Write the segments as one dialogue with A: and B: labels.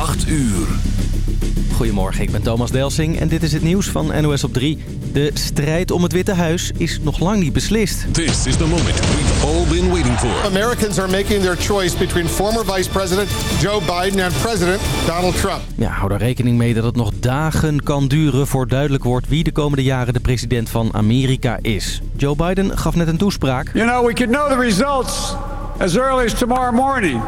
A: 8 uur.
B: Goedemorgen, ik ben Thomas Delsing en dit is het nieuws van NOS op 3. De strijd om het Witte Huis is nog lang niet beslist.
A: This is the moment we've all been waiting for.
C: Americans are making their choice between former Vice President Joe Biden and President Donald Trump.
B: Ja, hou er rekening mee dat het nog dagen kan duren voor duidelijk wordt wie de komende jaren de president van Amerika is. Joe Biden gaf net een toespraak.
D: You know, we could know the results as early as tomorrow morning.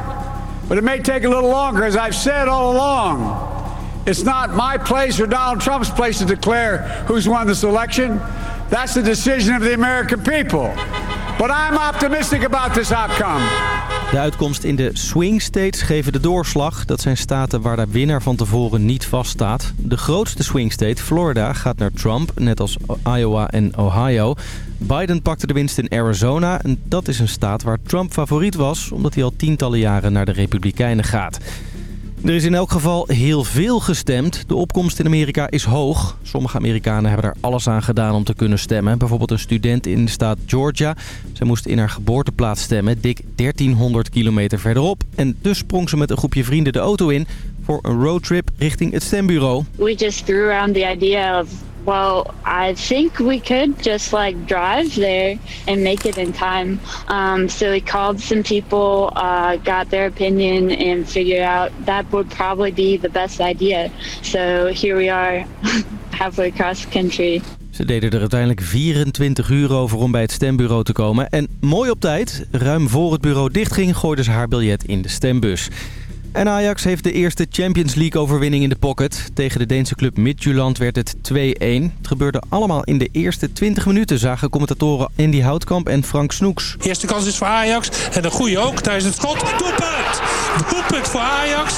D: But it may take a little longer, as I've said all along. It's not my place or Donald Trump's place to declare who's won this election. That's the decision of the American people. But I'm optimistic about this outcome.
B: De uitkomst in de swing states geven de doorslag. Dat zijn staten waar de winnaar van tevoren niet vaststaat. De grootste swing state, Florida, gaat naar Trump, net als Iowa en Ohio. Biden pakte de winst in Arizona en dat is een staat waar Trump favoriet was... omdat hij al tientallen jaren naar de Republikeinen gaat. Er is in elk geval heel veel gestemd. De opkomst in Amerika is hoog. Sommige Amerikanen hebben er alles aan gedaan om te kunnen stemmen. Bijvoorbeeld een student in de staat Georgia. Zij moest in haar geboorteplaats stemmen, dik 1300 kilometer verderop. En dus sprong ze met een groepje vrienden de auto in voor een roadtrip richting het stembureau.
E: We just threw around the idea of well, I think we could just like drive there and make it in time. Um, so we called some people, uh, got their opinion, and figured out that would probably be the best idea. So here we are, halfway across the country.
B: Ze deden er uiteindelijk 24 uur over om bij het stembureau te komen. En mooi op tijd, ruim voor het bureau dichtging, gooiden ze haar biljet in de stembus. En Ajax heeft de eerste Champions League overwinning in de pocket. Tegen de Deense club Midtjylland werd het 2-1. Het gebeurde allemaal in de eerste 20 minuten, zagen commentatoren Andy Houtkamp en Frank Snoeks.
F: Eerste kans is voor Ajax en een goede ook. Tijdens het schot, doelpunt! Doelpunt voor Ajax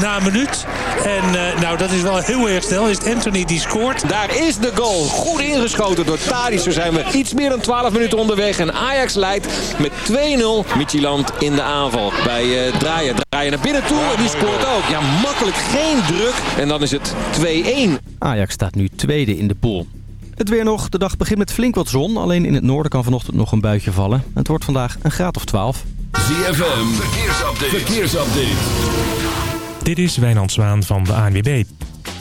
F: na een minuut. En uh, nou, dat is wel heel erg snel. Is het Anthony die scoort.
G: Daar is de goal. Goed ingeschoten door Tadic. Zo zijn we iets meer dan 12 minuten onderweg. En Ajax leidt met 2-0. Midtjylland in de aanval bij uh, Draaien. Draaien naar binnen toe. En die scoort ook. Ja, makkelijk. Geen druk. En dan is het 2-1.
B: Ajax staat nu tweede in de pool. Het weer nog. De dag begint met flink wat zon. Alleen in het noorden kan vanochtend nog een buitje vallen. Het wordt vandaag een graad of 12.
A: ZFM, verkeersupdate. verkeersupdate.
H: Dit is Wijnand Zwaan van de ANWB.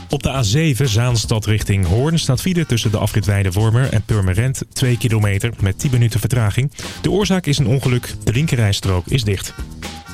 H: Op de A7 Zaanstad richting Hoorn staat file tussen de afrit Wormer en Purmerend 2 kilometer met 10 minuten vertraging. De oorzaak is een ongeluk. De linkerrijstrook is dicht.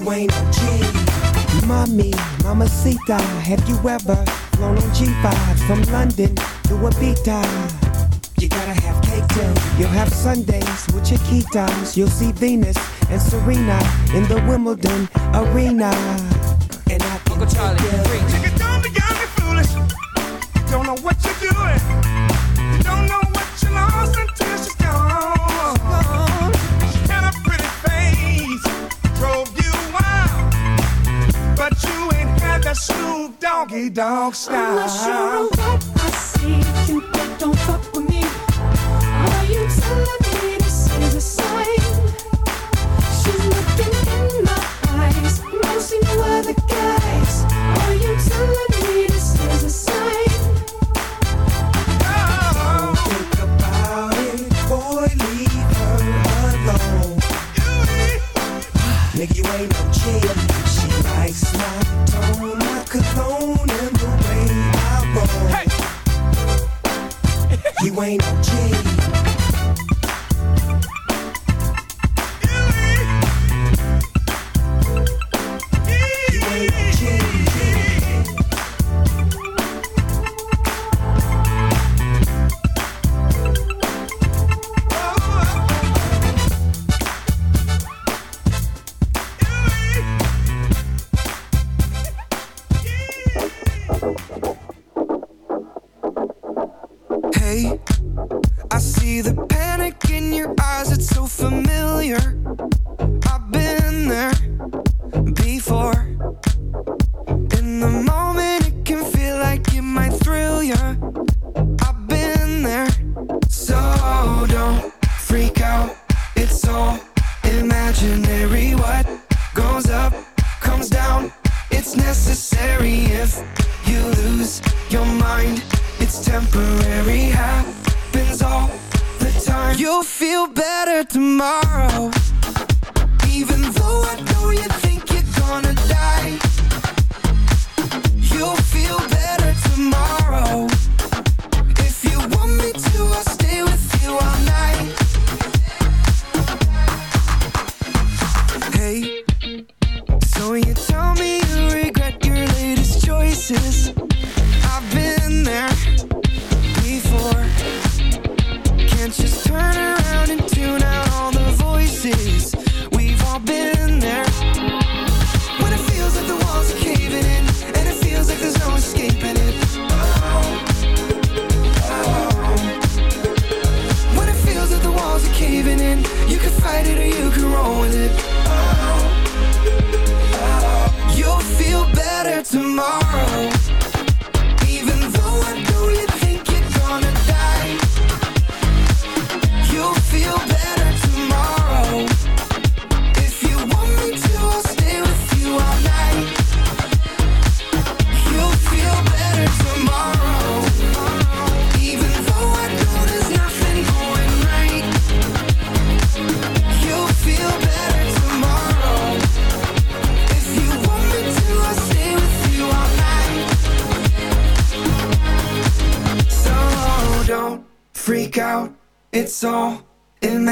I: you
J: ain't no G.
K: Mommy, Mamacita, have you ever flown on G5 from London to Ibiza? You gotta have cake too. You'll have Sundays with your key times. You'll see Venus and Serena in the Wimbledon arena. And I can Uncle Charlie,
J: don't be young and foolish. Don't know what dog style.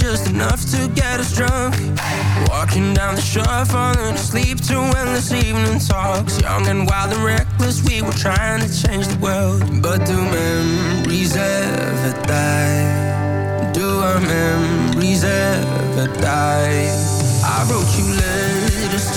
L: Enough to get us drunk. Walking down the shore, falling asleep to endless evening talks. Young and wild and reckless, we were trying to change the world. But do memories ever die? Do our memories ever die? I wrote you letters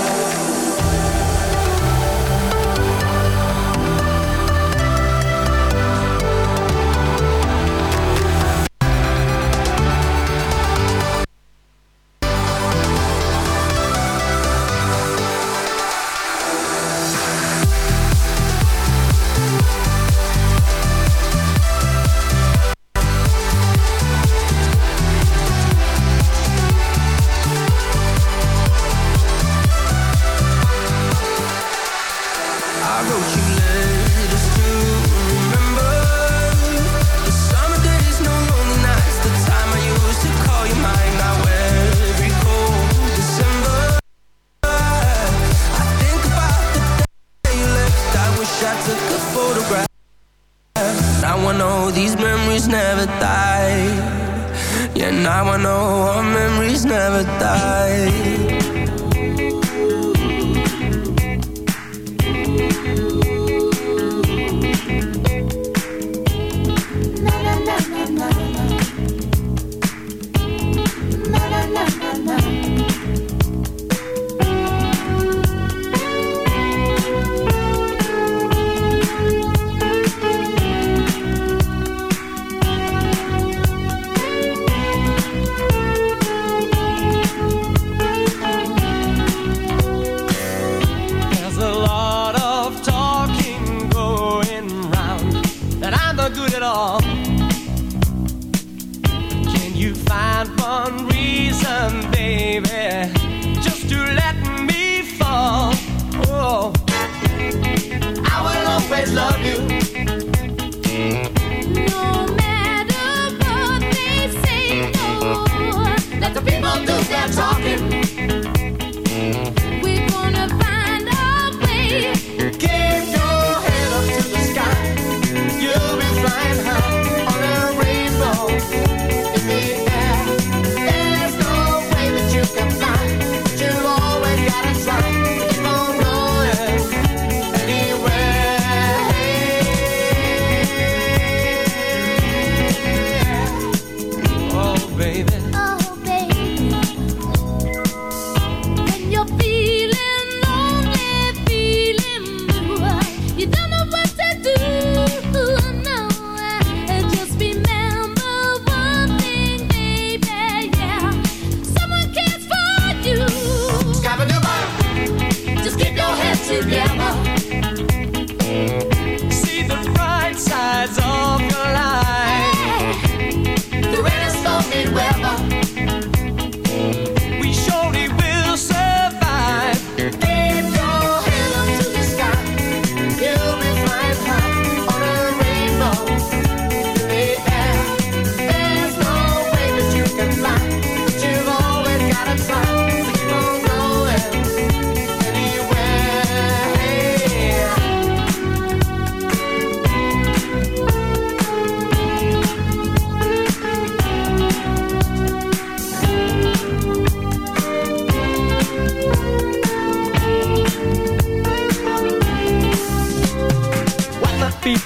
M: love you.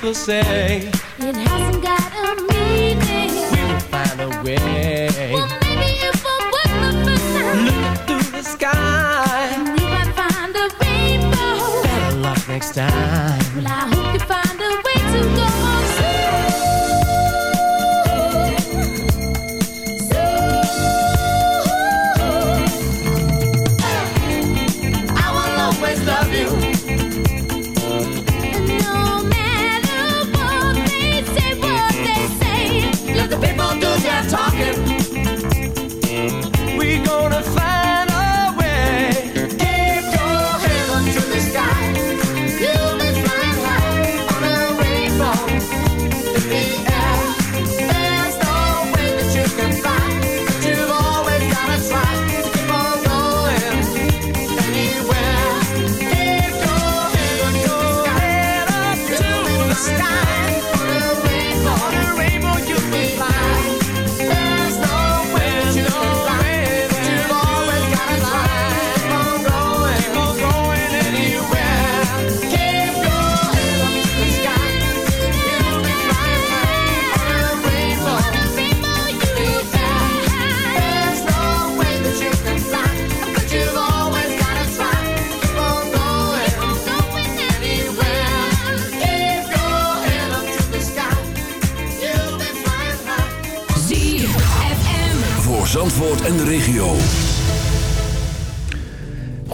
M: People
N: say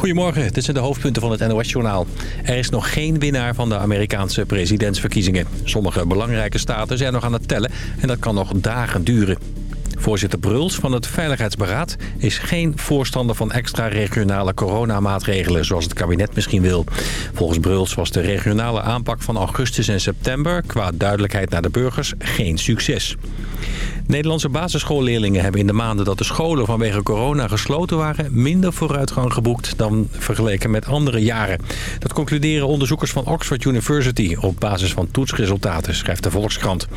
O: Goedemorgen, dit zijn de hoofdpunten van het NOS-journaal. Er is nog geen winnaar van de Amerikaanse presidentsverkiezingen. Sommige belangrijke staten zijn nog aan het tellen en dat kan nog dagen duren. Voorzitter Bruls van het Veiligheidsberaad is geen voorstander van extra regionale coronamaatregelen zoals het kabinet misschien wil. Volgens Bruls was de regionale aanpak van augustus en september qua duidelijkheid naar de burgers geen succes. Nederlandse basisschoolleerlingen hebben in de maanden dat de scholen vanwege corona gesloten waren... minder vooruitgang geboekt dan vergeleken met andere jaren. Dat concluderen onderzoekers van Oxford University op basis van toetsresultaten, schrijft de Volkskrant.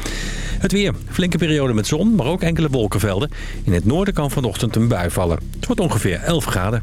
O: Het weer. Flinke periode met zon, maar ook enkele wolkenvelden. In het noorden kan vanochtend een bui vallen. Het wordt ongeveer 11 graden.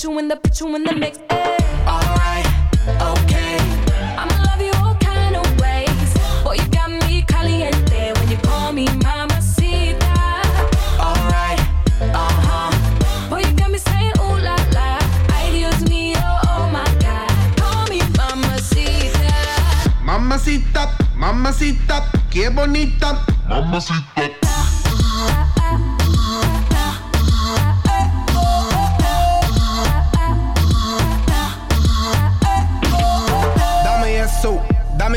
L: Put you in the, put you in the mix.
M: Alright, okay.
L: I'ma love you all kind of ways. Boy, you got me caliente when you call me mamacita.
M: Alright, uh huh.
L: Boy, you got me saying ooh la la. Ay, Dios mío, oh my God. Call me mamacita.
P: Mamacita, mamacita, qué bonita. Mamacita.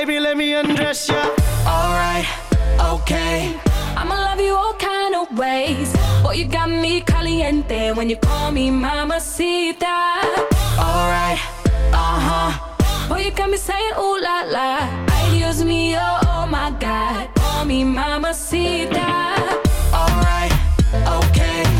Q: baby, let me undress ya. Alright, okay.
L: I'ma love you all kind of ways. Boy, you got me caliente when you call me mamacita.
Q: Alright, uh huh.
L: Boy, you got me saying ooh la la. ideas Dios oh, mío, oh my God. Call me mamacita. Alright, okay.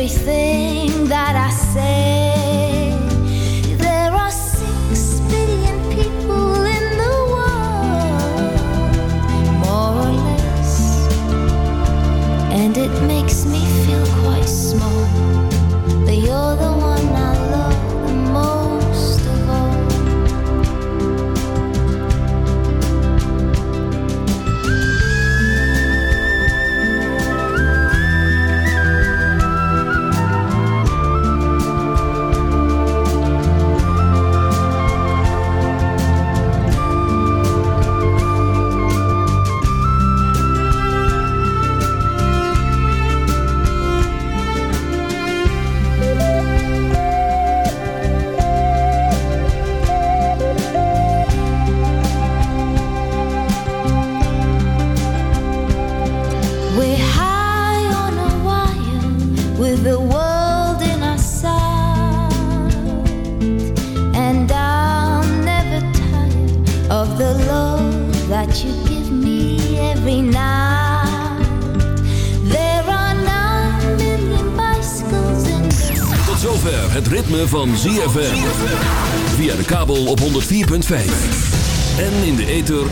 R: everything that I say.